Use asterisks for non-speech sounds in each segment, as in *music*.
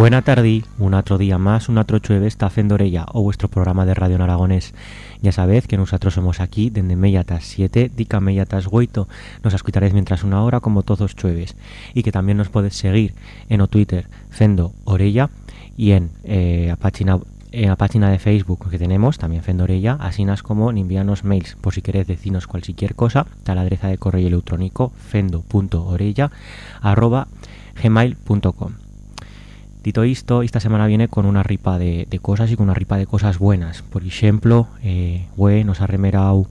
Buena tarde, un otro día más, un otro chueve está Fendorella o vuestro programa de radio en aragonés. Ya sabéis que nosotros somos aquí desde Mellatas 7, dica Mellatas 8. Nos escucharéis mientras una hora como todos chueves. Y que también nos podéis seguir en Twitter Fendo Orella y en eh, la página en de Facebook que tenemos, también Fendorella, así como envianos mails, por si queréis decirnos cualquier cosa, está la adresa de correo electrónico fendo.orella arroba gmail.com. Dito esto, esta semana viene con una ripa de, cosas y con una ripa de cosas buenas. Por ejemplo, eh, nos ha remerado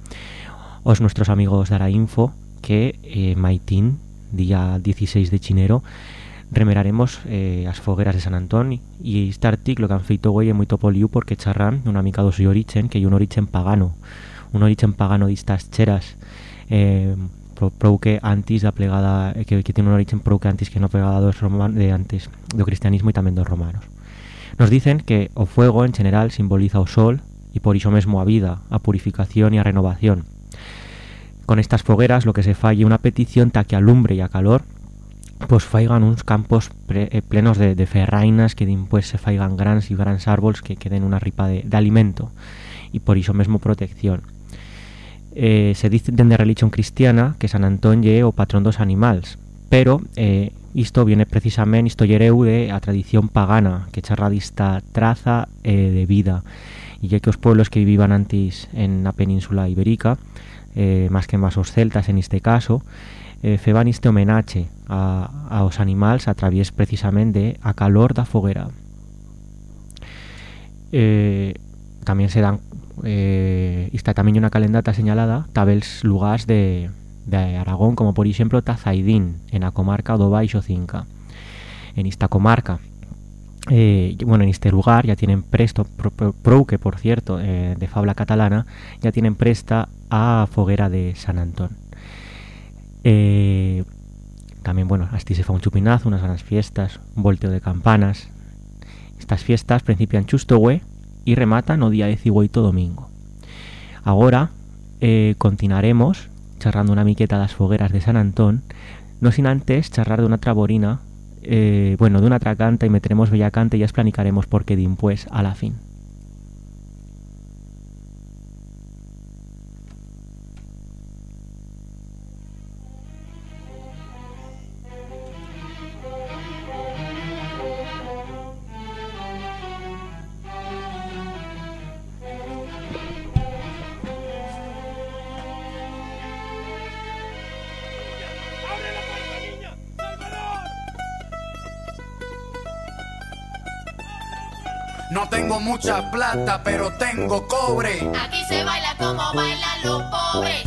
os nuestros amigos de la Info que eh, Maitín, día 16 de chinero, remeraremos eh, fogueras de San Antón y este artículo que han feito güey es muy topoliu porque charran una mica de su origen que hay un origen pagano un origen pagano de estas cheras eh, pro, antes la plegada eh, que, tiene un origen pro que antes que no pegada dos romanos de antes do cristianismo y también dos romanos nos dicen que o fuego en general simboliza o sol y por eso mismo a vida, a purificación y a renovación. Con estas fogueras lo que se falle una petición ta que alumbre y a calor pues faigan unos campos eh, plenos de, ferrainas que pues se faigan grandes y grandes árboles que queden una ripa de, alimento y por eso mismo protección. Eh, se dice de religión cristiana que San Antonio o patrón dos animales, pero eh, esto viene precisamente, esto yereu de a tradición pagana que charra esta traza de vida y ya que los pueblos que vivían antes en la península ibérica, más que más los celtas en este caso, eh, feban este homenaje a, los animales a través precisamente a calor da foguera. Eh, se dan eh, está también una calendata señalada tabels lugares de, Aragón como por ejemplo Tazaidín en la comarca do Baixo en esta comarca eh, bueno, en este lugar ya tienen presto, pro, que por cierto, eh, de fabla catalana, ya tienen presta a Foguera de San Antón. Eh, también, bueno, así se fue un chupinazo, unas grandes fiestas, un volteo de campanas. Estas fiestas principian chustowe y rematan o día 18 domingo. Ahora eh, continuaremos charrando una miqueta las fogueras de San Antón, no sin antes charrar de una traborina, eh, bueno, de una tracanta y meteremos bellacante y ya explicaremos por qué pues a la fin. No tengo mucha plata, pero tengo cobre. Aquí se baila como bailan los pobres.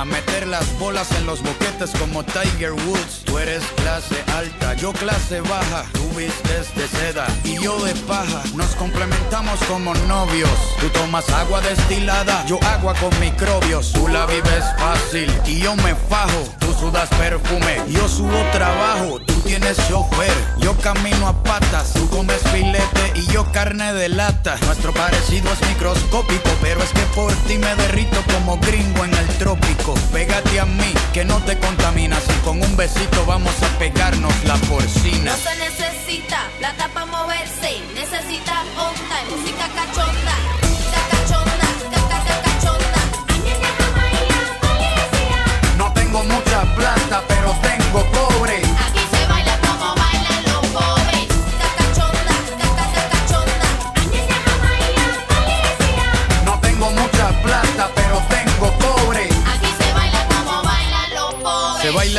A meter las bolas en los boquetes como Tiger Woods. Tú eres clase alta, yo clase baja. Tú vistes de seda y yo de paja. Nos complementamos como novios. Tú tomas agua destilada, yo agua con microbios. Tú la vives fácil y yo me fajo. Tú sudas perfume, yo subo trabajo. Tienes chofer, yo camino a patas. Tú comes filete y yo carne de lata. Nuestro parecido es microscópico, pero es que por ti me derrito como gringo en el trópico. Pégate a mí, que no te contaminas. Y con un besito vamos a pegarnos la porcina. No se necesita plata para moverse, necesita onda y música cachonda. Cachonda, cachonda. No tengo mucha plata, pero tengo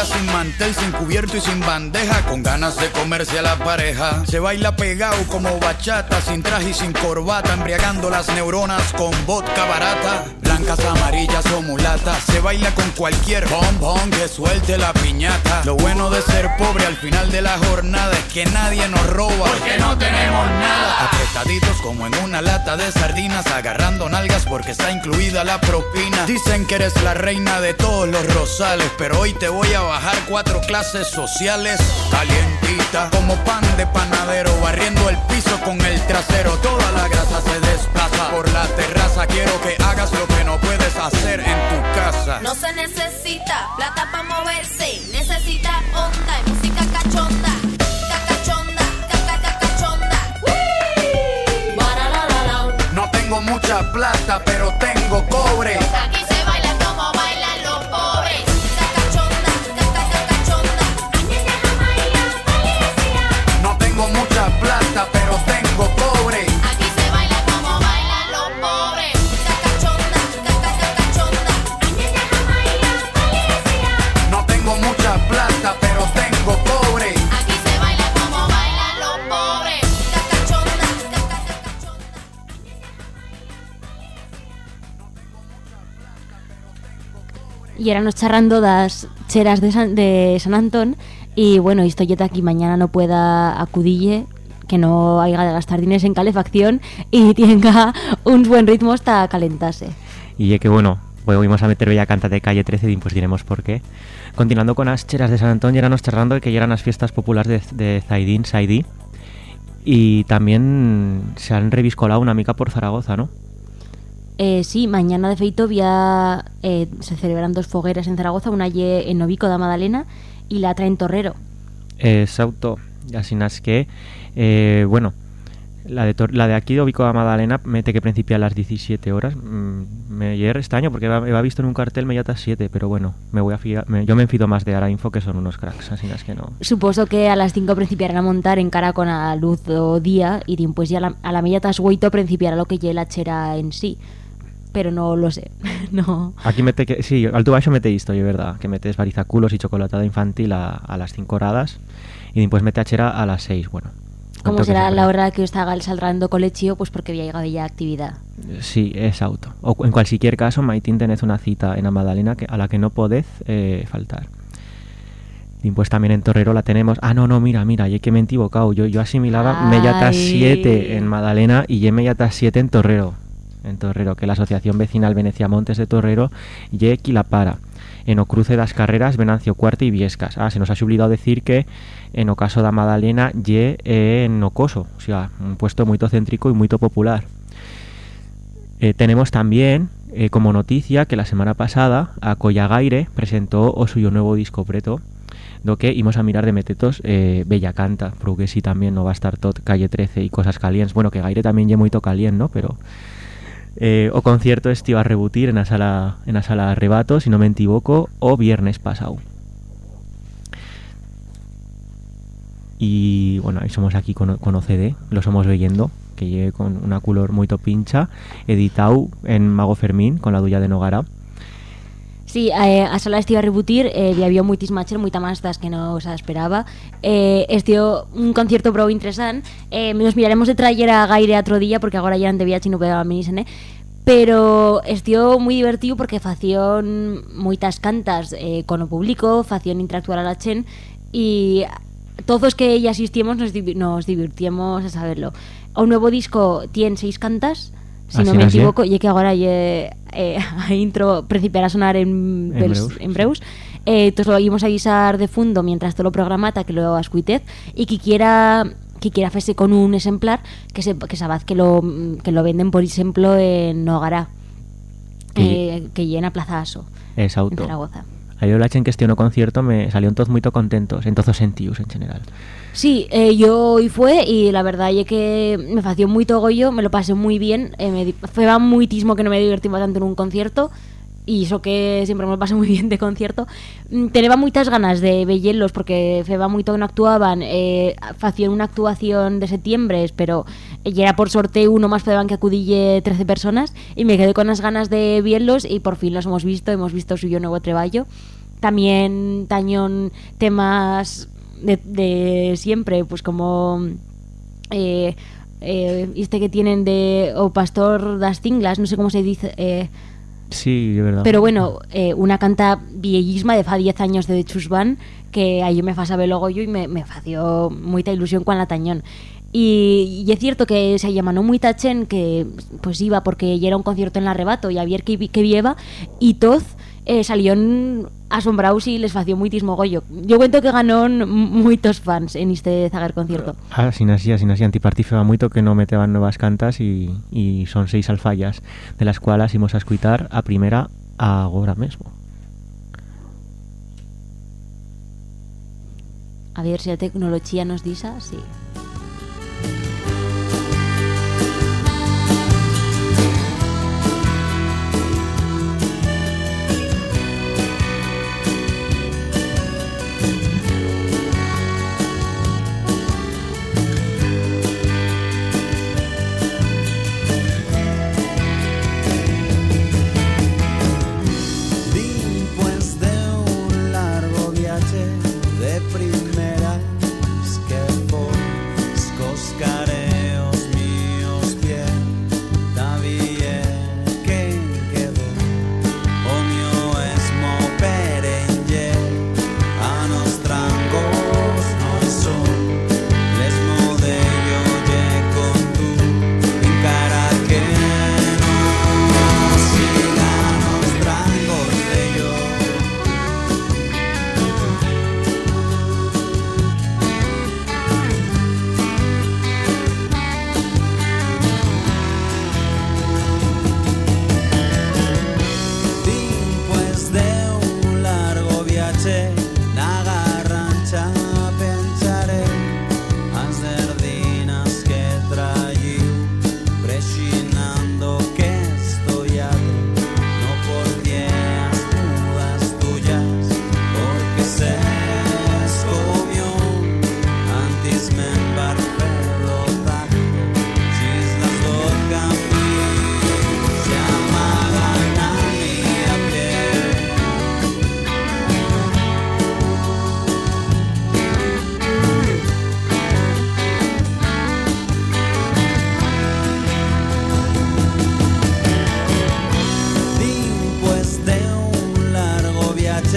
sin mantel, sin cubierto y sin bandeja, con ganas de comerse a la pareja. Se baila pegado como bachata, sin traje y sin corbata, embriagando las neuronas con vodka barata. Blancas, amarillas o mulatas. Se baila con cualquier bombón que suelte la piñata. Lo bueno de ser pobre al final de la jornada es que nadie nos roba. Porque no tenemos nada. Apretaditos como en una lata de sardinas. Agarrando nalgas porque está incluida la propina. Dicen que eres la reina de todos los rosales. Pero hoy te voy a bajar cuatro clases sociales. Calientita como pan de panadero. Barriendo el piso con el trasero. Toda la grasa se desplaza por la terraza. Quiero que hagas lo que puedes hacer en tu casa. No se necesita plata para moverse, necesita onda y música cachonda. Cacachonda, caca cacachonda. Guaralala. No tengo mucha plata, pero tengo cobre. Y éramos charrando das cheras de San, de San Antón y bueno, historieta aquí mañana no pueda acudille que no haya de gastar en calefacción y *laughs* tenga un buen ritmo hasta calentarse. Y ya que bueno, volvimos a meter bella canta de calle 13 y pues diremos por qué. Continuando con las cheras de San Antón, ya éramos charrando que ya eran las fiestas populares de, de Zaidín, Saidí. Y también se han reviscolado una mica por Zaragoza, ¿no? Eh, sí, mañana de feito vía, eh, se celebran dos fogueras en Zaragoza, una en Novico da Madalena y la otra en Torrero. Exacto. Así es que, eh, bueno, la de, la de aquí de Obico a Madalena mete que principia a las 17 horas. Mm, me llegué extraño porque he he visto en un cartel me 7, pero bueno, me voy a fiar, me- yo me enfido más de Arainfo que son unos cracks, así es que no. Suposo que a las 5 principiarán a montar en cara con a luz do día y pues ya la, a la media tas hueito principiará lo que lle la chera en sí. Pero no lo sé. *laughs* no. Aquí mete que, sí, al tu baixo mete esto, es verdad, que metes barizaculos y chocolatada infantil a, a las 5 horas y después mete a chera a las 6, bueno. Que será se la hora que os haga el saldrando colechio, pues porque había llegado ya actividad. Sí, es auto. O en cualquier caso, Maitín tenés una cita en la Magdalena que, a la que no podés eh, faltar. Y pues también en Torrero la tenemos. Ah, no, no, mira, mira, y que me he equivocado. Yo, yo asimilaba Ay. 7 en Magdalena y ye Mellatas 7 en Torrero. En Torrero, que la Asociación Vecinal Venecia Montes de Torrero ye Quilapara. En o cruce das carreras Venancio Cuarta y Viescas. Ah, se nos ha olvidado decir que en o caso da Magdalena ye en Ocoso. O sea, un puesto muy céntrico y muy popular. Eh, tenemos también eh, como noticia que la semana pasada a Collagaire presentó o suyo nuevo disco preto do que íbamos a mirar de metetos eh, Bella Canta, porque sí también no va a estar tot Calle 13 y cosas calientes. Bueno, que Gaire también lle moito caliente, ¿no? Pero eh, o concierto este iba a rebutir en la sala en la sala Arrebato, si no me equivoco, o viernes pasado. Y bueno, ahí somos aquí con, con OCD, lo somos leyendo, que llegue con una color muy pincha, editado en Mago Fermín, con la duya de Nogara. Sí, eh, a sala estiva a rebutir, eh, hi havia moitis matxer, moita más das que no se esperaba. Eh, estiu un concierto prou interesant. Eh, nos miraremos de traer a Gaire otro día, porque agora ya de viaje y no podía venir, ¿eh? pero estiu moi divertido porque facían moitas cantas eh, con o público, facían interactuar a la chen y todos que ya asistimos nos, div- nos divirtiemos a saberlo. O nuevo disco tiene seis cantas, si no me equivoco, y que ahora lle, eh, *laughs* a intro principiará a sonar en, En breus, en breus. Eh, entonces lo íbamos a avisar de fondo mientras todo lo programata que lo ascuitez y que quiera que quiera hacerse con un exemplar que se que sabaz que lo que lo venden por ejemplo en Nogara Que- eh, que llena Plaza Aso en. Zaragoza Ayer la chen que este no concierto me salieron todos muy contentos, en todos sentidos en general. Sí, eh, yo hoy fue y la verdad es que me fació muy togollo, me lo pasé muy bien, eh, me fue muy tismo que no me divertí tanto en un concierto y eso que siempre me pasé muy bien de concierto. Mm, Tenía muchas ganas de verlos porque feba mucho que no actuaban, eh, facían una actuación de septiembre, pero ya era por sorteo uno más feban que acudille 13 personas y me quedé con las ganas de verlos y por fin los hemos visto, hemos visto suyo nuevo treballo. También tañón temas de, de siempre, pues como eh, eh, este que tienen de o pastor das cinglas, no sé cómo se dice, eh, Sí, de verdad. Pero bueno, eh, una canta vieísma de fa 10 años de Chusban que ahí me fa saber luego yo y me, me fació mucha ilusión con la tañón. Y, y es cierto que se llamó muy tachen que pues iba porque ya era un concierto en la arrebato y había que, que y todos eh, salieron asombrados y les fació muitísimo goyo. Yo cuento que ganó muchos fans en este Zagar concierto. Así así, así así, Antiparty feba moito que no meteban nuevas cantas y, y son seis alfallas, de las cuales íbamos a escuchar a primera agora mesmo. A ver si la tecnología nos dice, sí.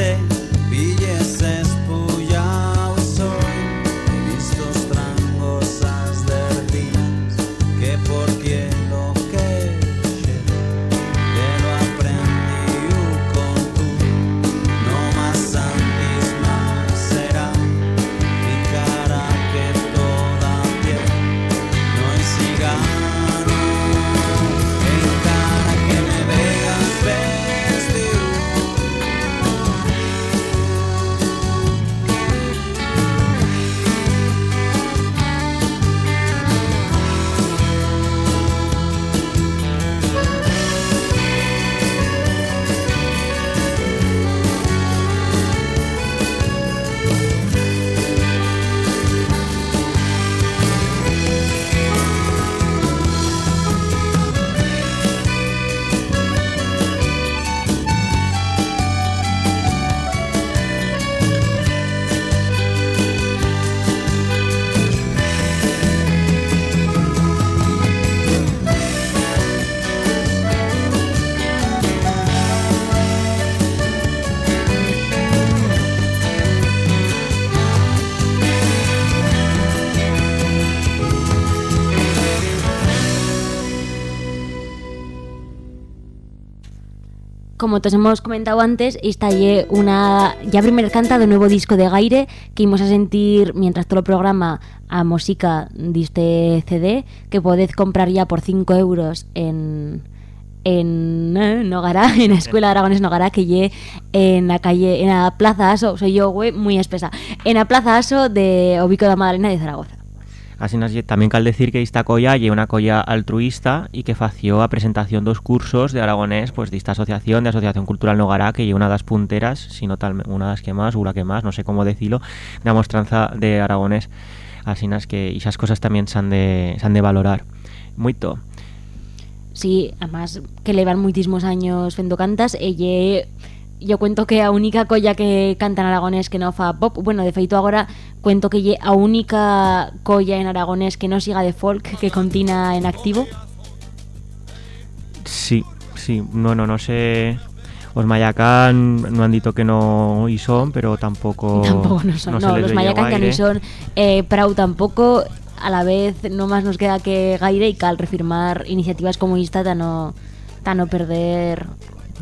Largo Como te hemos comentado antes, esta es una ya primera canta del nuevo disco de Gaire que íbamos a sentir mientras todo el programa a música de este CD que podéis comprar ya por 5 euros en en eh, Nogará, en la Escuela de Aragones Nogará, que lle en la calle, en la Plaza Aso, soy yo, güey, muy espesa, en la Plaza Aso de Obico de Madalena de Zaragoza. Así nos, también cal decir que esta colla lle una colla altruista y que fació a presentación dos cursos de aragonés pues de esta asociación, de Asociación Cultural Nogará, que lle una das punteras, si no tal, una das que más, una que más, no sé cómo decirlo, de la mostranza de aragonés. Así nas que esas cosas también se han de, han de valorar. Muito. Sí, además que le van muchísimos años fendo cantas, ella yo cuento que a única colla que canta en aragonés que no fa pop, bueno, de feito agora cuento que lle a única colla en aragonés que no siga de folk que continua en activo. Sí, Sí, bueno, no sé... Os Mayacán no han dicho que no hi son, pero tampoco... *laughs* Tampoco no son. No, los Mayacán ya no son. Eh, Prau tampoco. A la vez, no más nos queda que gaire y cal refirmar iniciativas como esta tan no, tan no perder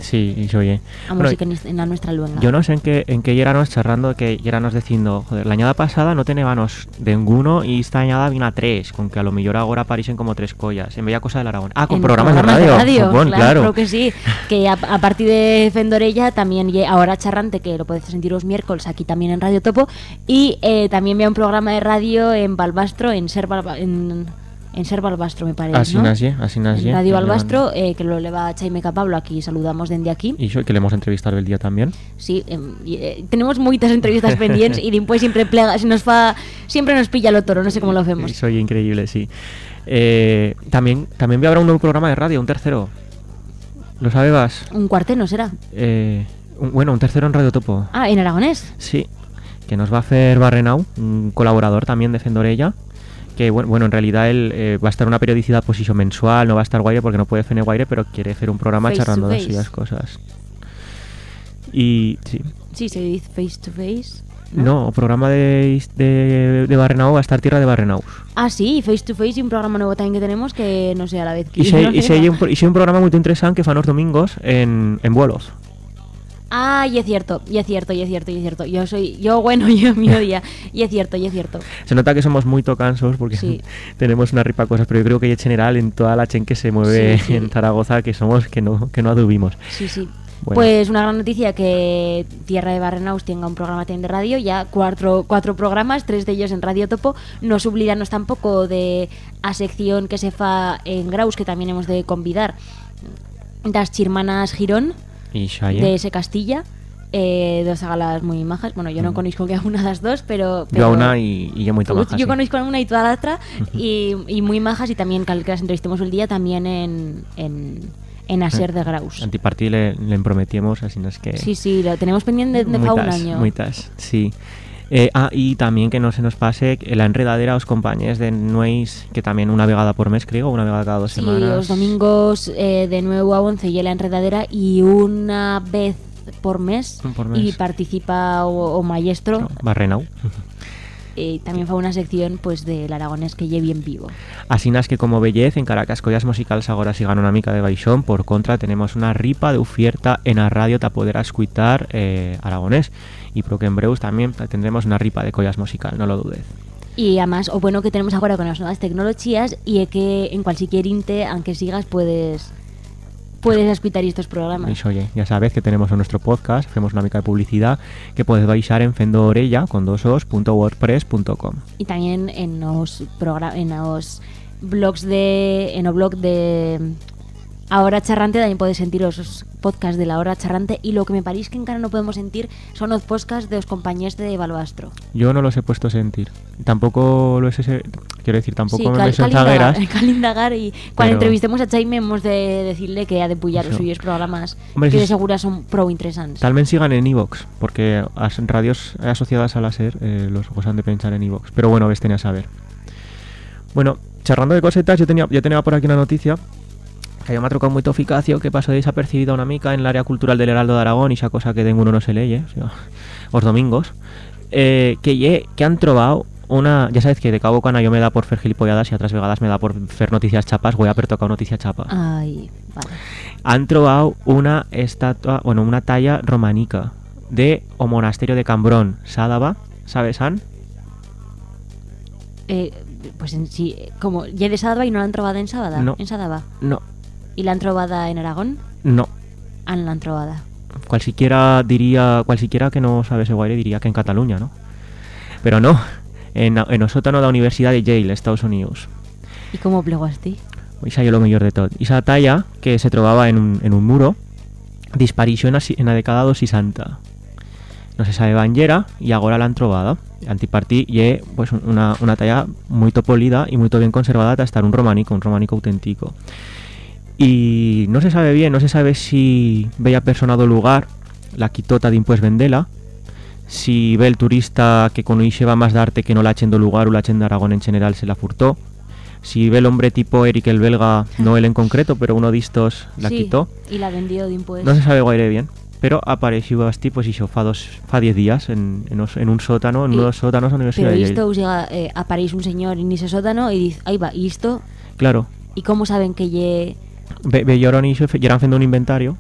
Sí, se oye. a Bueno, música en, la nuestra luenga. Yo no sé en qué, en qué yéranos charrando, que yéranos diciendo, joder, la añada pasada no tenébanos de ninguno y esta añada vino a tres, con que a lo mejor ahora aparecen como tres collas. En bella cosa del Aragón. Ah, con En programas, de radio. Bon, claro, claro. creo que sí. Que a, a partir de Fendorella también lle- ahora charrante, que lo podéis sentir los miércoles aquí también en Radio Topo. Y eh, también veo un programa de radio en Balbastro, en Ser, Balba- en, en Ser Balbastro, me parece. Así ¿no? así nací. En Radio Balbastro, eh, que lo leva Chaime Capablo, aquí saludamos desde aquí. Y yo, que le hemos entrevistado el día también. Sí, em, eh, tenemos muchas entrevistas pendientes y después siempre plega, se nos fa, siempre nos pilla lo toro, no sé cómo lo hacemos. Soy increíble, sí. Eh, también, también habrá un nuevo programa de radio, un tercero. ¿Lo sabes? Un cuarteno será. Eh, un- bueno, un tercero en Radio Topo. Ah, en aragonés. Sí, que nos va a hacer Barrenau, un colaborador también de Fendorella, que bueno, bueno, en realidad él eh, va a estar una periodicidad pues eso, mensual, no va a estar guaire porque no puede hacer guaire, pero quiere hacer un programa Face charlando de esas cosas. Y sí, Sí, se dice face to face. no, programa de, de, de Barrenau va a estar Tierra de Barrenaus. Ah, sí, face to face y un programa nuevo también que tenemos que no sé a la vez. que *laughs* Y se, no y se hay un, y se un programa muy interesante que fan los domingos en, en vuelos. Ah, y es cierto, y es cierto, y es cierto, y es cierto. Yo soy, yo bueno, *laughs* yo mi *laughs* día. Y es cierto, y es cierto. Se nota que somos muy tocansos porque Sí. *laughs* tenemos una ripa de cosas, pero yo creo que en general en toda la chen que se mueve Sí, sí. en Zaragoza que somos que no que no adubimos. Sí, sí. Bueno. Pues una gran noticia que Tierra de Barrenaus tenga un programa también de radio, ya cuatro, cuatro programas, tres de ellos en Radio Topo. No sublidarnos tampoco de a sección que se fa en Graus, que también hemos de convidar, das Chirmanas Girón. De ese Castilla. Eh, dos galas muy majas. Bueno, yo no Mm. conozco que a una de las dos, pero... Yo pero- a una y, y yo muy Yo sí. conozco a una y toda la otra y, y muy majas y también cal que las entrevistemos el día también en, en, en Aser de Graus. Antipartí le, le prometíamos, así no es que... Sí, sí, lo tenemos pendiente de, de fa un Muitas, año. muitas, sí. Eh, ah, y también que no se nos pase la enredadera os compañeros de Nueis, que también una vegada por mes, creo, una vegada cada dos Sí, semanas. los domingos eh, de 9 a 11 y la enredadera y una vez por mes, Por y mes. participa o, o maestro No, Barrenau. y también fue una sección pues del aragonés que lle bien vivo. Así nas que como bellez en Caracas Collas Musicals agora sigan una mica de baixón por contra tenemos una ripa de oferta en la radio para poder escuchar eh, aragonés y pro que en breus también tendremos una ripa de collas musical, no lo dudes. Y además, o bueno que tenemos ahora con las nuevas tecnologías y es que en cualquier inte, aunque sigas, puedes puedes escuchar estos programas. Y oye, ya sabes que tenemos en nuestro podcast, hacemos una mica de publicidad que puedes baixar en fendoorella con dosos.wordpress.com. Y también en los en los blogs de en el blog de Ahora Charrante también puedes sentir los podcasts de la Hora Charrante y lo que me parece que en cara no podemos sentir son los podcasts de los compañeros de Balbastro. Yo no los he puesto a sentir. Tampoco lo es ese, quiero decir, tampoco sí, me cal, cal indagar, zagueras. *laughs* cal indagar y cuando Pero- entrevistemos a Jaime hemos de decirle que ha de pullar los suyos programas Hombre, que de segura son pro interesantes. Talmen sigan en Evox, porque as radios asociadas a la SER eh, los gozan de pensar en Evox. Pero bueno, ves, tenía a saber. Bueno, charlando de cosetas, yo tenía, yo tenía por aquí una noticia que yo me ha trocado muy eficacio que pasó desapercibida una mica en el área cultural del Heraldo de Aragón y esa cosa que de uno no se lee, o sea, *laughs* los domingos, eh, que, que han trovado una... Ya sabes que de cabo cana yo me da por fer gilipolladas y otras vegadas me da por fer noticias chapas, voy a haber tocado noticias chapas Ay, vale. han trovado una estatua, bueno, una talla románica de o monasterio de Cambrón, Sádava, ¿sabes, An? Eh, pues en sí, como ya de Sadaba y no la han trovado en Sábada, No. en Sadaba. No, ¿Y la han trovada en Aragón? no. Ah, no la han trovada. Cualsiquiera diría, cualsiquiera que no sabe ese guaire diría que en Cataluña, ¿no? Pero no, en, en el sótano de la Universidad de Yale, Estados Unidos. ¿Y cómo plegó así? Esa yo lo mejor de todo. Esa talla que se trovaba en un, en un muro disparició en, la en década dos y santa. No se sabe banllera y ahora la han trovada. Antipartí y pues una, una talla muy topolida y muy bien conservada hasta estar un románico, un románico auténtico. Y no se sabe bien, no se sabe si bella persona do lugar la quitota de impues vendela, si ve el turista que conoixe va más d'arte que no la do lugar o la de Aragón en general se la furtó, Si ve el hombre tipo Eric el belga, no él en concreto, pero uno de estos la Sí, quitó. Y la vendió de impuestos. No se sabe guaire bien. Pero apareció Basti, pues hizo fa dos, fa 10 días en, en, os- en un sótano, en Y- uno de los sótanos de la Universidad Pero de Yale. eh, aparece un señor en ese sótano y dice, ahí va, ¿y esto? Claro, ¿Y cómo saben que ye... ve, veioron iso, yeran haciendo un inventario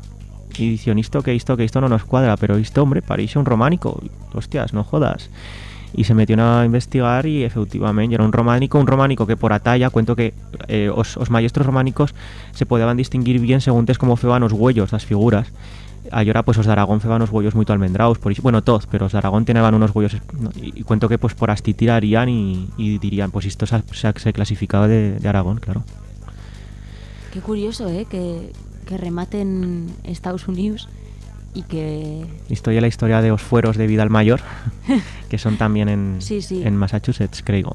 y dicen isto que isto que isto no nos cuadra, pero isto, hombre, parece un románico. Hostias, no jodas. Y se metió a investigar y efectivamente era un románico, un románico que por a talla, cuento que eh, os, os maestros románicos se podían distinguir bien según tes como feban os huellos, las figuras. Ahora pues os de Aragón feban os huellos muy almendrados, por bueno, todos, pero os de Aragón tenían unos huellos, y, y cuento que pues por asti tirarían y, y dirían, pues esto se, ha- se, se clasificaba de, de Aragón, claro. Qué curioso, ¿eh? Que, que rematen Estados Unidos y que... En la historia de los fueros de Vidal Mayor, *laughs* que son también en, Sí, sí. en Massachusetts, creo.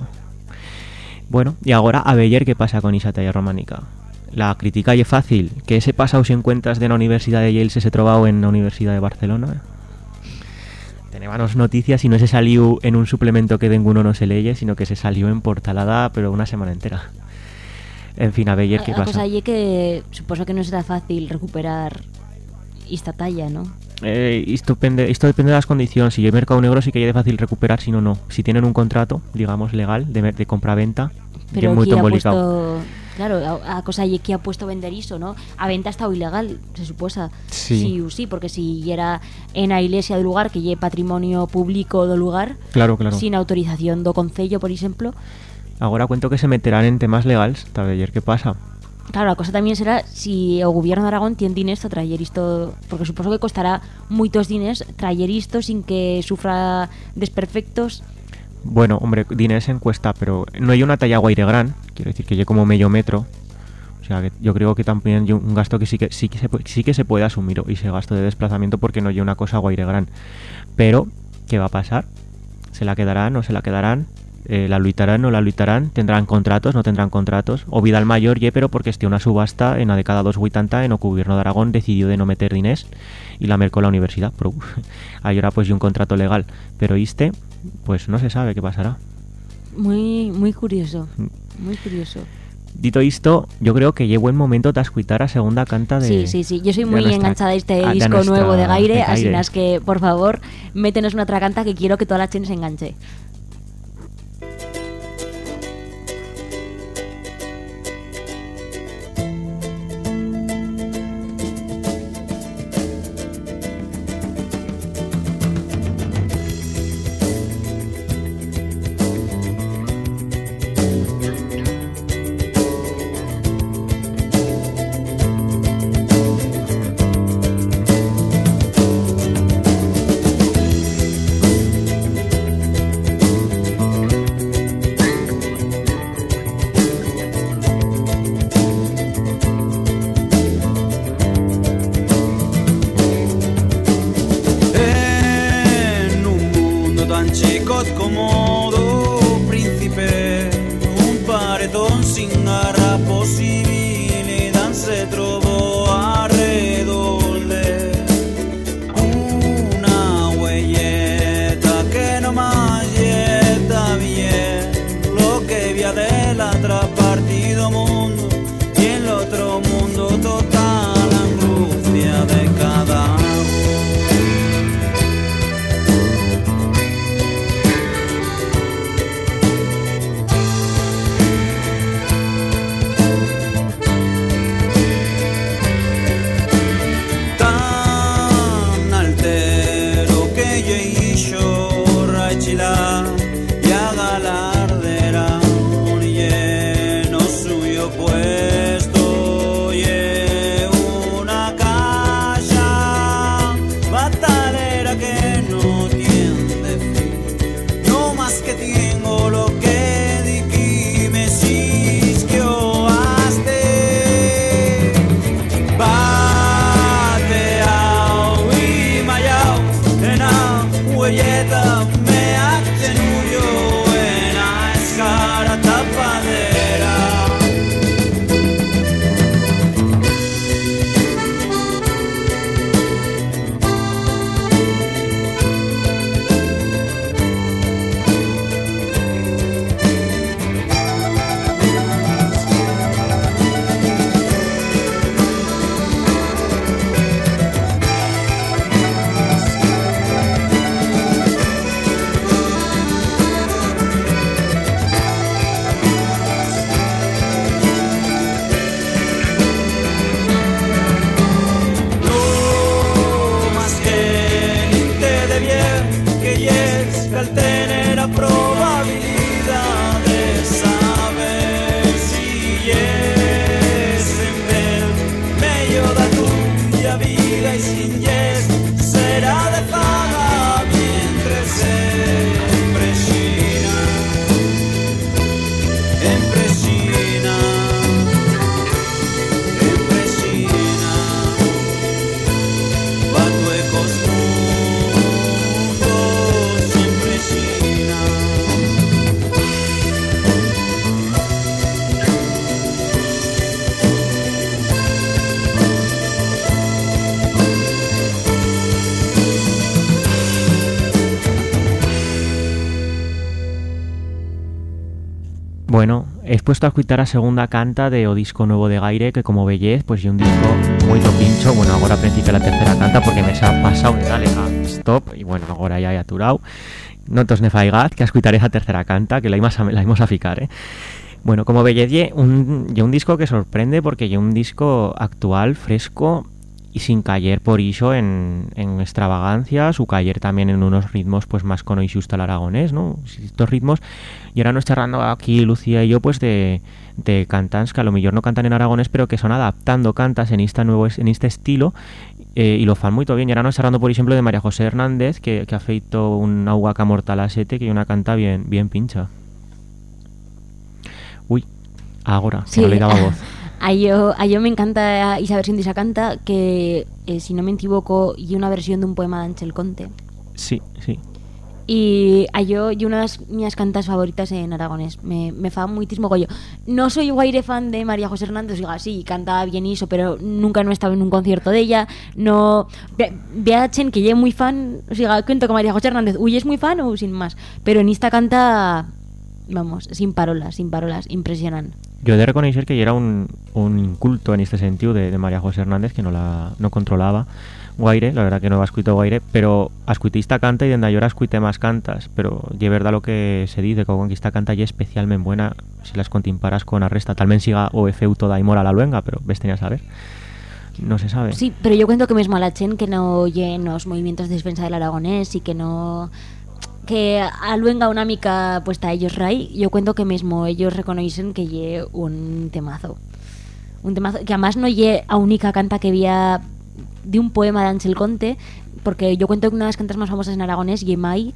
Bueno, y ahora a ver qué pasa con esa talla románica. La crítica es fácil, que ese pasado si encuentras de la Universidad de Yale se se trobado en la Universidad de Barcelona. Tenébanos noticias y no se salió en un suplemento que ninguno no se leye, sino que se salió en portalada, pero una semana entera. En fin, a ver qué La pasa. cosa es que supongo que no será fácil recuperar esta talla, ¿no? Eh, esto, depende, esto depende de las condiciones. Si hay mercado negro sí que es de fácil recuperar, si no, no. Si tienen un contrato, digamos, legal de, compra-venta, Pero es muy tombolicado. puesto... Claro, a, a cosa y que ha puesto vender eso, ¿no? A venta está ilegal, se suposa. Sí. Sí, o sí, porque si era en la iglesia del lugar, que lle patrimonio público do lugar, Claro, claro. sin autorización do concello, por ejemplo, Ahora cuento que se meterán en temas legales. Tal vez qué pasa. Claro, la cosa también será si o gobierno de Aragón tiene dinero para traer porque supongo que costará muchos diners traer sin que sufra desperfectos. Bueno, hombre, dinero en cuesta, pero no hay una talla guaire gran. Quiero decir que hay como medio metro. O sea, que yo creo que también hay un gasto que sí que, sí que, se, sí que se puede asumir, y ese gasto de desplazamiento, porque no hay una cosa guaire gran. Pero, ¿qué va a pasar? ¿Se la quedarán o se la quedarán? Eh, ¿La luitarán o la luitarán? ¿Tendrán contratos? ¿No tendrán contratos? O Vidal Mayor, ye, pero porque esté una subasta en la década 280 en el gobierno de Aragón decidió de no meter dinés y la mercó la universidad. Pero, *laughs* ahora pues y un contrato legal. Pero este, pues no se sabe qué pasará. Muy muy curioso, muy curioso. Dito esto, yo creo que llegó el momento de escuchar a segunda canta de... Sí, sí, sí. Yo soy muy nuestra- enganchada a este disco nuestra- nuevo de Gaire, de así Gaire. es que, por favor, métenos una otra canta que quiero que toda la gente se enganche. Posibilidad Puesto a escuchar a segunda canta de o disco nuevo de Gaire, que como veis, pues y un disco muy pincho. Bueno, ahora a principio la tercera canta porque me ha pasado de dale a stop y bueno, ahora ya he aturado. No tos ne faigat, que escucharé esa tercera canta, que la íbamos a, la a ficar, eh. Bueno, como veis, ye un, un disco que sorprende porque ye un disco actual, fresco y sin caer por iso en, en extravagancias, o caer también en unos ritmos pues más conocidos al aragonés, ¿no? Estos ritmos, y ahora nos charlando aquí Lucía y yo pues de, de cantants que a lo mejor no cantan en aragonés, pero que son adaptando cantas en este nuevo en este estilo eh, y lo fan muy bien. Y ahora nos charlando, por ejemplo, de María José Hernández, que, que ha feito un Aguaca Mortal a 7, que una canta bien, bien pincha. Uy, ahora, Sí. que no le daba voz. *laughs* A yo, a yo me encanta de esa canta que, eh, si no me equivoco, y una versión de un poema de Ángel Conte. Sí, sí. Y a yo, y una de las mías cantas favoritas en aragonés. Me, me fa muitísimo gollo. No soy guaire fan de María José Hernández, diga, sí, canta bien eso, pero nunca no he estado en un concierto de ella. No. Ve- Veachen que yo muy fan, o sea, cuento con María José Hernández, uy, es muy fan o sin más. Pero en esta canta, vamos, sin parolas, sin parolas, impresionante. Yo he de reconocer que era un, un inculto en este sentido de, María José Hernández, que no la no controlaba Guaire, la verdad que no ha escuchado Guaire, pero escuché esta canta y desde ahora escuché más cantas, pero de verdad lo que se dice, que con esta canta ya especialmente buena, si las contimparas con Arresta, tal vez siga o efeu toda y mora la luenga, pero ves tenía a saber. No se sabe. Sí, pero yo cuento que mismo a la Chen que no oye los movimientos de defensa del aragonés y que no que aluenga una mica puesta a ellos ray, yo cuento que mismo ellos reconocen que lle un temazo. Un temazo que además no lle a única canta que había de un poema de Ángel Conte, porque yo cuento que una de las cantas más famosas en aragonés lle Mai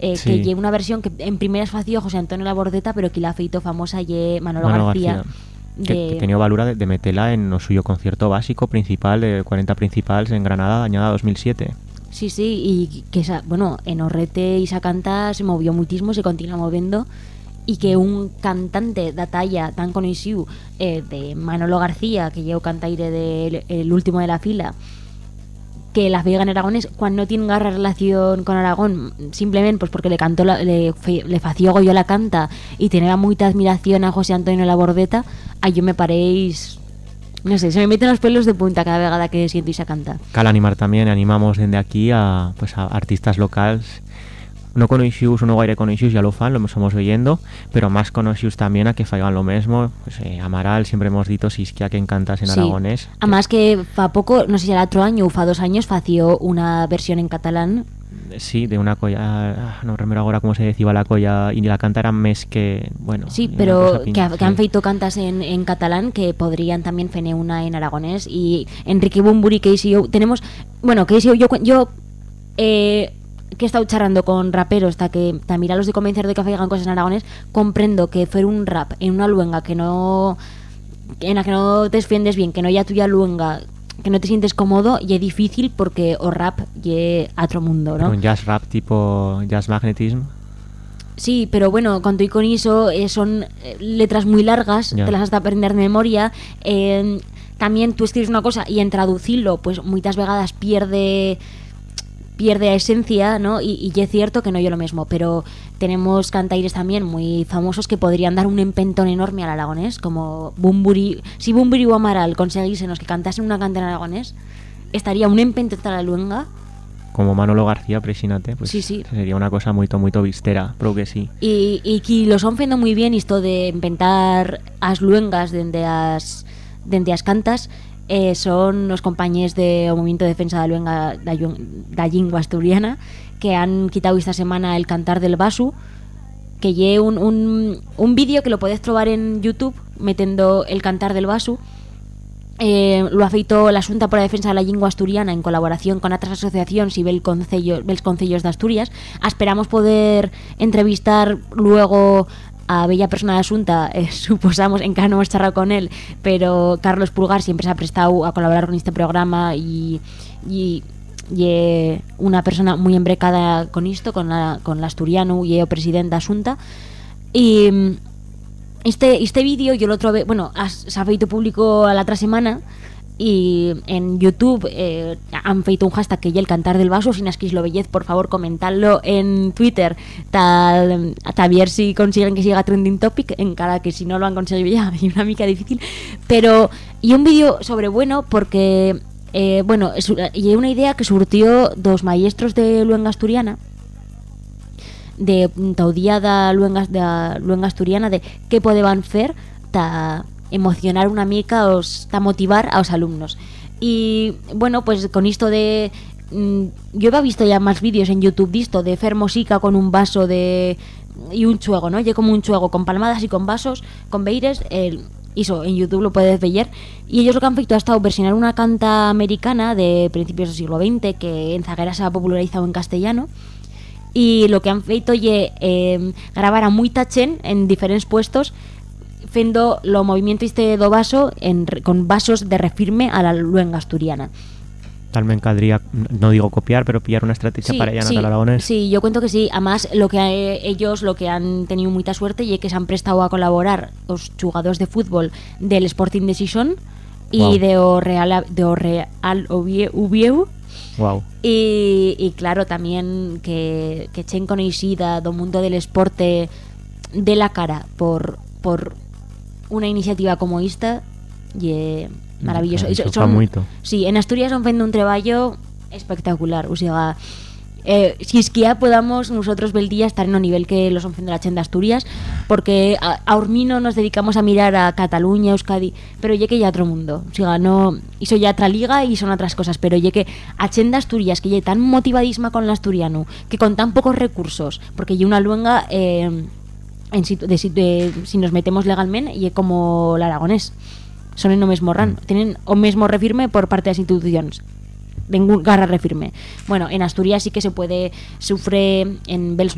eh, Sí. que lle una versión que en primeras fació José Antonio Labordeta, pero que la feito famosa lle Manolo, Manolo García. García, que, de- que tenía valura de, de meterla en lo suyo concierto básico principal de 40 principales en Granada, añada 2007. Sí, sí, y que esa, bueno, en Orrete esa canta se movió muchísimo, se continúa moviendo y que un cantante de talla tan conocido eh, de Manolo García, que llevo cantaire del el último de la fila, que las vega en Aragones, cuando no tiene garra relación con Aragón, simplemente pues porque le cantó la- le, le fació Goyo la canta y tenía mucha admiración a José Antonio Labordeta, a yo me paréis no sé, se me meten los pelos de punta cada vegada que siento esa canta. Cal animar también, animamos desde aquí a, pues, a artistas locales no conocidos o no gaire conocidos, ya lo fan, lo estamos oyendo, pero más conocidos también a que faigan lo mismo. Pues, eh, Amaral, siempre hemos dicho, Siskia, que encantas en Sí. aragonés. Además que fa poco, no sé si era otro año o fa dos años, fació una versión en catalán. Sí, de una colla, ah, no recuerdo ahora cómo se decía la colla, y la canta era mes que, bueno. Sí, cosa que, que han feito cantas en, en catalán que podrían también fene una en aragonés. Y Enrique Bumburi, que yo tenemos, bueno, que yo, yo, yo eh, que he estado charlando con raperos hasta que también a los de convencer de que hagan cosas en aragonés, comprendo que fue un rap en una luenga que no en la que no te defiendes bien, que no ya tuya luenga, que no te sientes cómodo y es difícil porque o rap y otro mundo, ¿no? un jazz rap tipo jazz magnetism. Sí, pero bueno, cuando y con eso eh, son eh, letras muy largas, te las has de aprender de memoria. eh, también tú escribes una cosa y en traducirlo, pues muchas vegadas pierde pierde a esencia, ¿no? Y, y es cierto que no yo lo mismo, pero tenemos cantaires también muy famosos que podrían dar un empentón enorme al aragonés, como Bumburi. Si Bumburi o Amaral conseguisen los que cantasen una canta en aragonés, estaría un empentón a la luenga Como Manolo García, presínate, pues Sí, sí. sería una cosa muy, muy vistera, pero que sí. Y, y que lo son fendo muy bien esto de inventar as luengas dende as, dende as cantas eh, son los compañeros de o Movimiento de Defensa da Luenga da, Llueng- da Lingua Asturiana que han quitado esta semana el cantar del Basu, que lle un, un, un vídeo que lo podés trobar en YouTube metendo el cantar del Basu. Eh, lo ha feito la Xunta por a Defensa de la Lingua Asturiana en colaboración con otras asociacións y bel concello, bels concellos de Asturias. Esperamos poder entrevistar luego a bella persona da Xunta, eh, *laughs* suposamos, en no hemos charrado con él, pero Carlos Pulgar siempre se ha prestado a colaborar con este programa y, y, y una persona moi embrecada con isto, con la, con la asturiano e é o presidente da Xunta. E mm, este, este vídeo yo lo trové, bueno, has- se ha feito público a la otra semana y en YouTube eh, han feito un hashtag que lle el cantar del vaso sin asquis lo bellez, por favor comentadlo en Twitter. Tal, a ver si consiguen que siga trending topic en cara que si no lo han conseguido ya *laughs* hay una mica difícil. Pero y un vídeo sobre bueno porque eh, bueno, es, y una idea que surtió dos maestros de luenga asturiana de ta o día da luenga, da luenga asturiana de que podeban fer ta emocionar una mica os ta motivar aos alumnos. Y bueno pues con isto de mm, yo había visto ya más vídeos en YouTube disto de fer música con un vaso de y un chuego, ¿no? Lle como un chuego con palmadas y con vasos, con beires, el Iso, en YouTube lo puedes ver. Y ellos lo que han feito ha estado versionar una canta americana de principios del siglo XX que en Zaguera se ha popularizado en castellano. Y lo que han feito lle eh, grabar a muy tachen en diferentes puestos fendo lo movimiento este do vaso en, con vasos de refirme a la luenga asturiana. Tal me encadría, no digo copiar, pero pillar una estrategia para allá sí, Natal Aragonés. sí, yo cuento que sí. Además, lo que eh, ellos lo que han tenido mucha suerte y es que se han prestado a colaborar los jugadores de fútbol del Sporting de Sison y Guau. de o Real de o Real Ovie- Uvieu Wow. y, y claro, también que, que chen conocida do mundo del esporte de la cara por, por una iniciativa como esta y eh, maravilloso. Claro, Y so- iso fa moito. Sí, en Asturias son fendo un traballo espectacular, o sea, eh, si es que ya podamos nosotros ver el día estar en un nivel que los son fendo la de Asturias, porque a, a Urmino nos dedicamos a mirar a Cataluña, Euskadi, pero ya que ya otro mundo, o sea, no, hizo ya otra liga y son otras cosas, pero ya que a de Asturias, que ya tan motivadísima con el asturiano, que con tan pocos recursos, porque ya una luenga... Eh, en situ- de, de- si nos metemos legalmente y como el aragonés. Son en o mesmo ran. Tienen o mesmo refirme por parte das institucións ningún garra refirme. Bueno, en Asturias sí que se puede sufre en bels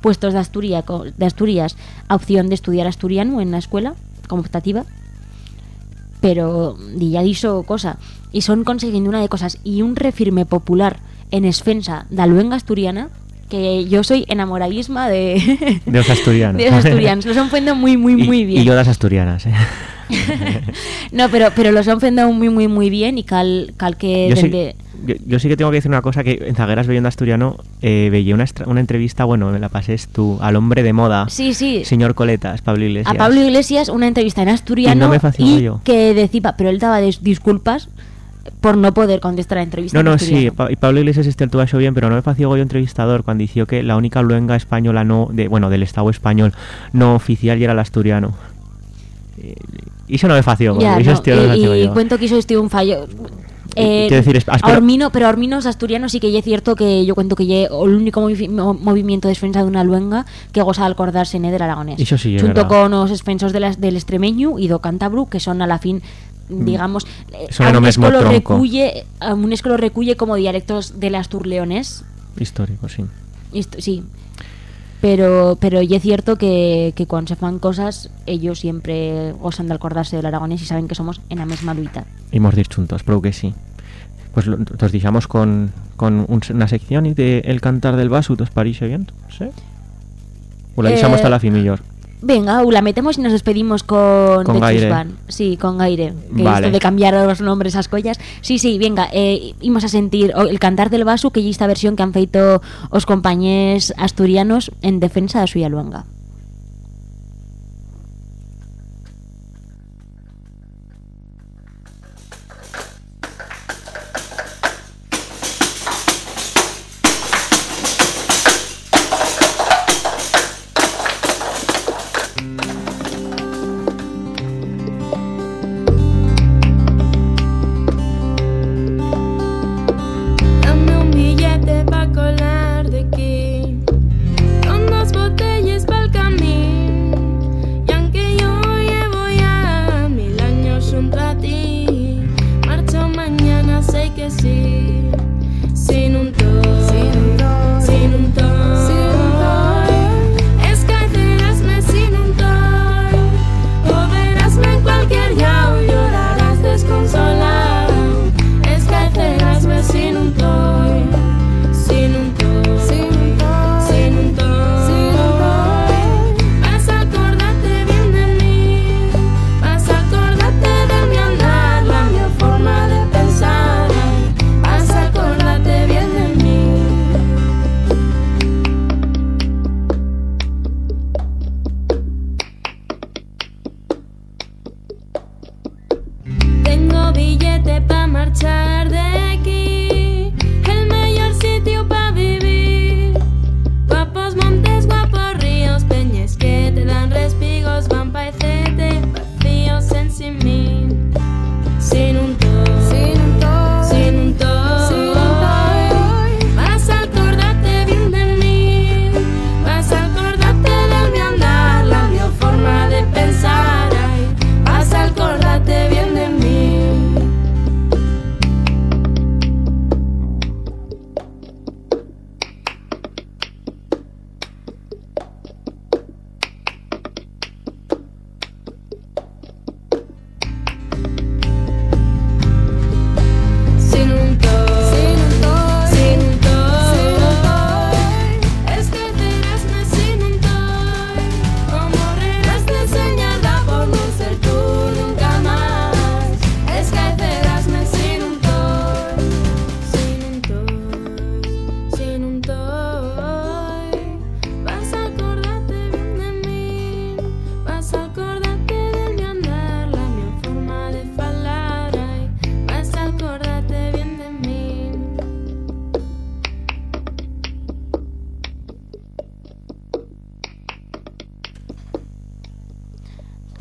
puestos de Asturias, de Asturias a opción de estudiar asturiano en la escuela como optativa. Pero ya diso cosa y son consiguiendo una de cosas y un refirme popular en esfensa da luenga asturiana que yo soy enamoradísima de De los asturianos. de los asturianos lo son fendo muy muy Y- muy bien Y yo las asturianas, ¿eh? *laughs* no pero pero los han fendo muy muy muy bien y cal cal que yo, sí, yo, yo sí que tengo que decir una cosa que en Zagueras Bellón Asturiano eh, veía una, una entrevista, bueno, me la pases tú, al hombre de moda, sí sí señor Coletas, Pablo Iglesias. a Pablo Iglesias una entrevista en asturiano Y no me y yo. que decía pero él daba disculpas por no poder contestar a la entrevista No, no, sí. Pa- y Pablo Iglesias este el tuvo bien, pero no me fació yo entrevistador cuando dició que la única luenga española no, de, bueno, del Estado español no oficial y era el asturiano. Eh, Y eso no me fació, Ya, eso no, me y, fació y cuento que eso es un fallo. Eh, quiero decir, a. Ormino, pero Orminos asturianos sí que ya es cierto que yo cuento que ya el único movi- mo- movimiento de defensa de una luenga que goza de acordarse del aragonés. Iso sí, Junto con los defensores de las- del extremeño y do cantabru que son a la fin digamos eh, Son a UNESCO lo tronco. reculle a UNESCO lo reculle como dialectos del asturleonés Histórico, sí. Sí. Pero, pero ya es cierto que, que cuando se fan cosas, ellos siempre gozan de acordarse del aragonés y saben que somos en la misma luita. Imos dir juntos, creo que sí. Pues lo- nos dixamos con, con un- una sección y de El cantar del vaso, ¿os parece bien? ¿Sí? O la Eh, hasta la fin millor. Venga, la metemos y nos despedimos con, Con The. Sí, con Gaire. Que Vale. esto de cambiar los nombres a collas. Sí, sí, venga, eh, imos a sentir el cantar del vaso que es esta versión que han feito os compañeros asturianos en defensa da suya luenga.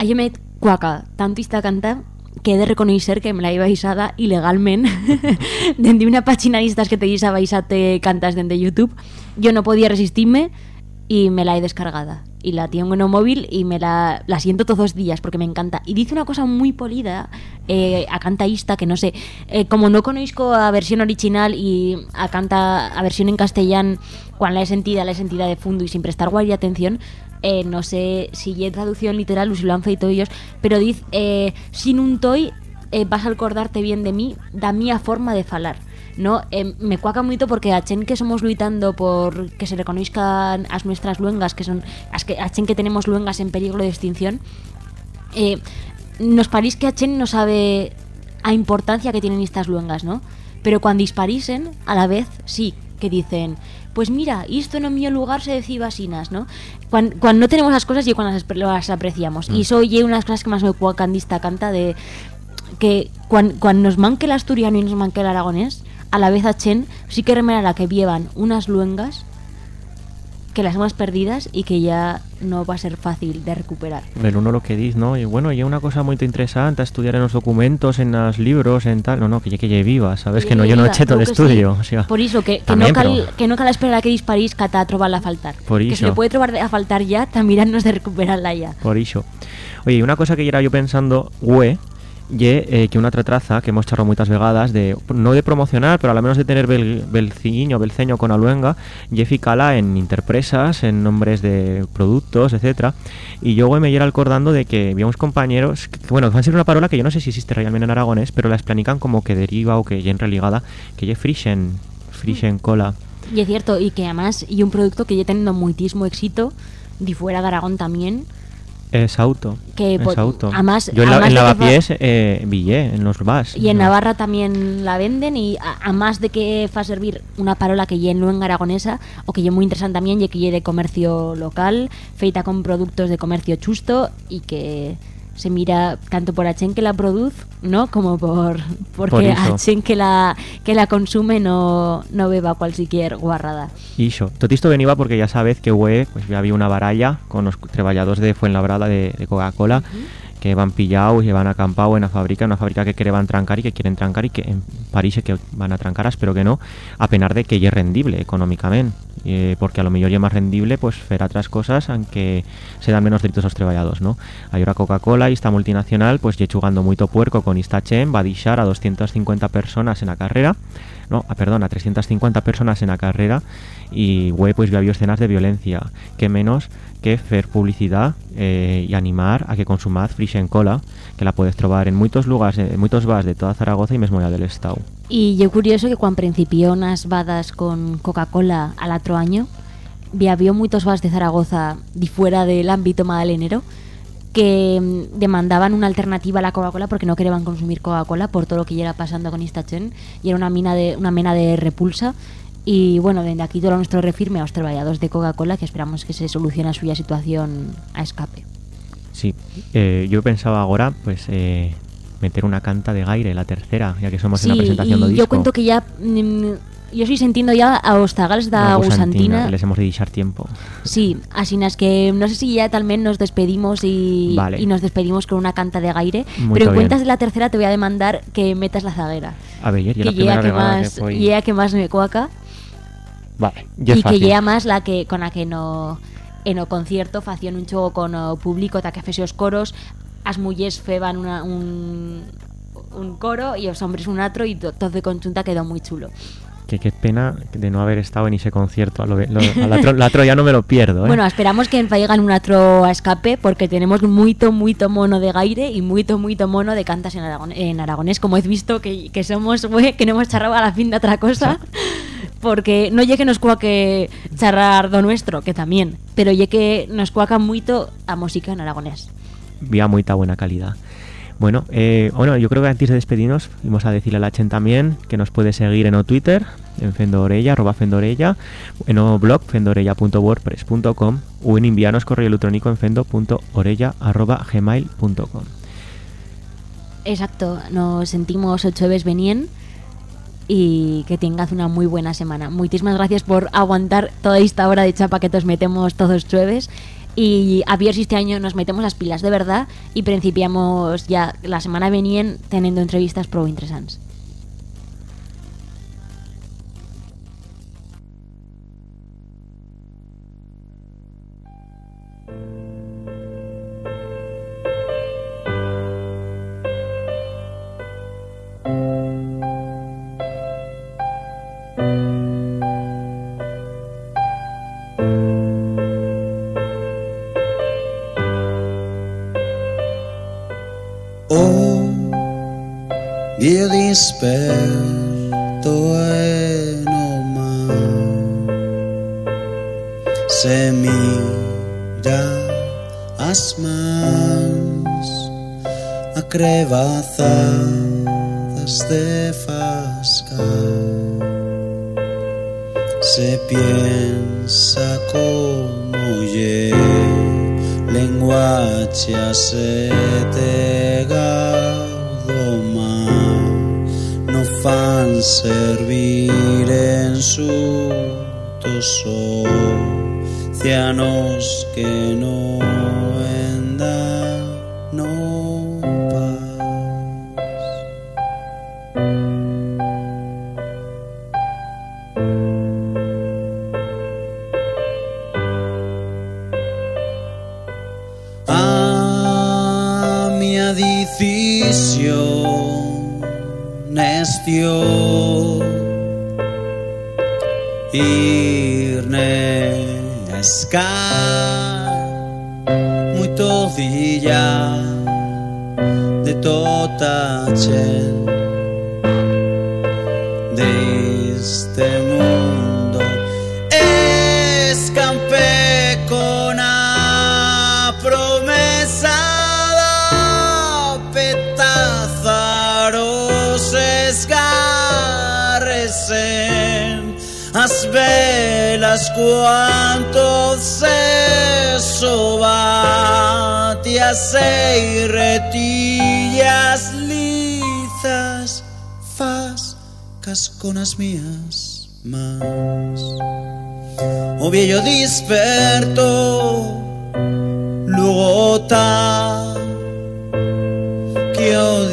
Yo me cuaca tanto esta canta que he de reconocer que me la he baixada ilegalmente *laughs* desde una página de estas que te dice a baixarte cantas desde YouTube. Yo no podía resistirme y me la he descargada. Y la tengo en un móvil y me la, la siento todos los días porque me encanta. Y dice una cosa muy polida eh, a cantaísta que no sé, eh, como no conozco a versión original y a canta a versión en castellán, cuando la he sentida, la he sentida de fondo y sin prestar guay atención, eh, no sé si es traducción literal o si lo han feito ellos, pero dice, eh, sin un toy eh, vas a acordarte bien de mí, da mía forma de falar. No, me cuaca mucho porque a chen que somos luitando por que se reconozcan as nuestras luengas, que son as que, a chen que tenemos luengas en peligro de extinción, nos parís que a chen no sabe a importancia que tienen estas luengas, ¿no? Pero cuando disparisen, a la vez, sí, que dicen, pues mira, esto en mi lugar se decía asinas, ¿no? Cuando, cuando no tenemos las cosas y cuando las, las apreciamos. Y eso oye una de las cosas que más me cuacan de esta canta de que cuando, cuando nos manque el asturiano y nos manque el aragonés, a la vez a Chen sí que remerará que llevan unas luengas que las hemos perdidas y que ya no va a ser fácil de recuperar. Pero uno lo que dice, ¿no? Y bueno, y una cosa muy interesante a estudiar en los documentos, en los libros, en tal. No, no, que ya que ya viva, ¿sabes? Que no, yo no el creo que estudio. sí. O sea, Por eso, que, que, también, no cal, pero- que no cal esperar a que disparís que a trobar faltar. Por que si iso. le puede trobar a faltar ya, también nos de recuperarla ya. Por iso. Oye, una cosa que ya era yo pensando, güey, ye eh, que una otra traza que hemos charrado muchas vegadas de no de promocionar, pero al menos de tener bel, belciño, belceño con aluenga, ye ficala en interpresas, en nombres de productos, etcétera. Y yo me era acordando de que unos compañeros que, bueno, van a ser una palabra que yo no sé si existe realmente en aragonés, pero la explican como que deriva o que ye en religada, que ye frischen, frischen cola. Y es cierto, y que además, y un producto que ya teniendo muitísimo éxito, de fuera de Aragón también, Es auto. Que es po- auto. además- yo en, la, además en Lavapiés eh, villé, en los VAS. y en No. Navarra también la venden, y a, a más de que fa servir una parola que lle no en aragonesa, o que lle muy interesante también, y que lle de comercio local, feita con productos de comercio chusto, y que se mira tanto por a chen que la produce, ¿no? Como por porque Por a iso. chen que la, que la consume no, no beba cualquier guarrada. Y yo, todo esto venía porque ya sabes que hue, pues ya había una baralla con los trabajadores de Fuenlabrada de, de Coca-Cola que van pillados y van acampados en la fábrica, una fábrica que quieren trancar y que quieren trancar y que en París que van a trancar, espero que no, a penar de que ya es rendible económicamente, eh, porque a lo mejor ya más rendible pues hacer otras cosas aunque se dan menos a los trabajadores, ¿no? Ahora Coca-Cola y esta multinacional pues ya chugando muy puerco con esta chen, va a deixar a 250 personas en la carrera, no, ah, perdón, a 350 personas en la carrera y güey, pues había escenas de violencia, que menos que hacer publicidad eh, y animar a que consumad Frischen Cola, que la puedes trobar en muchos lugares, en muchos bars de toda Zaragoza y mesmo del estado. Y yo curioso que cuando principió unas badas con Coca-Cola al otro año, había muchos bars de Zaragoza de fuera del ámbito madalenero que mm, demandaban una alternativa a la Coca-Cola porque no querían consumir Coca-Cola por todo lo que ya era pasando con esta chen y era una mina de una mena de repulsa y bueno, desde aquí todo nuestro refirme a los trabajadores de Coca-Cola que esperamos que se solucione suya situación a escape. Sí, eh, yo pensaba ahora, pues, eh, meter una canta de Gaire, la tercera, ya que somos en la presentación y del disco. yo cuento que ya mm, yo estoy sintiendo ya a los tagals da gusantina que les hemos de deixar tiempo. Sí, así es que no sé si ya también nos despedimos y, Vale. y nos despedimos con una canta de Gaire, Muy pero en cuentas de la tercera te voy a demandar que metas la zaguera. A ver, y que la primera que más, que llega que más me cuaca Vale, ya y es que llega más la que con la que no en o concierto facían un xogo con o público ta que fese os coros, as feban una, un un coro y os hombres un atro y to- todo de conjunta quedó muy chulo. Que qué pena de no haber estado en ese concierto. Lo, lo- a la, tro- la ya no me lo pierdo, ¿eh? Bueno, esperamos que traigan un atro a escape porque tenemos mucho, mucho mono de Gaire y mucho, mucho mono de cantas en, aragon- en aragonés. Como he visto que, que somos, güey, *laughs* que no hemos charrado a la fin de otra cosa. Porque no llegue nos cuaque charrar do nuestro, que también, pero llegue que nos cuaca mucho a música en aragonés. Vía muy buena calidad. Bueno, eh, bueno, yo creo que antes de despedirnos, vamos a decirle a la Chen también que nos puede seguir en o Twitter, en Fendorella, arroba Fendorella, en o blog fendorella.wordpress.com o en enviarnos correo electrónico en fendo.orella arroba gmail.com. Exacto, nos sentimos ocho veces venien y que tengas una muy buena semana. Muchísimas gracias por aguantar toda esta hora de chapa que nos metemos todos jueves y a ver si este año nos metemos las pilas de verdad y principiamos ya la semana venien teniendo entrevistas pro interesantes. Io disperto e no mar Se mira as mans acrevazadas de fascar Se piensa como lle lenguaxe a sete gaudo servir en su toso cianos que no enda fascas con as mías mans o viejo disperto luego ta que o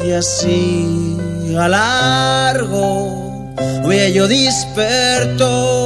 día siga largo. O viejo disperto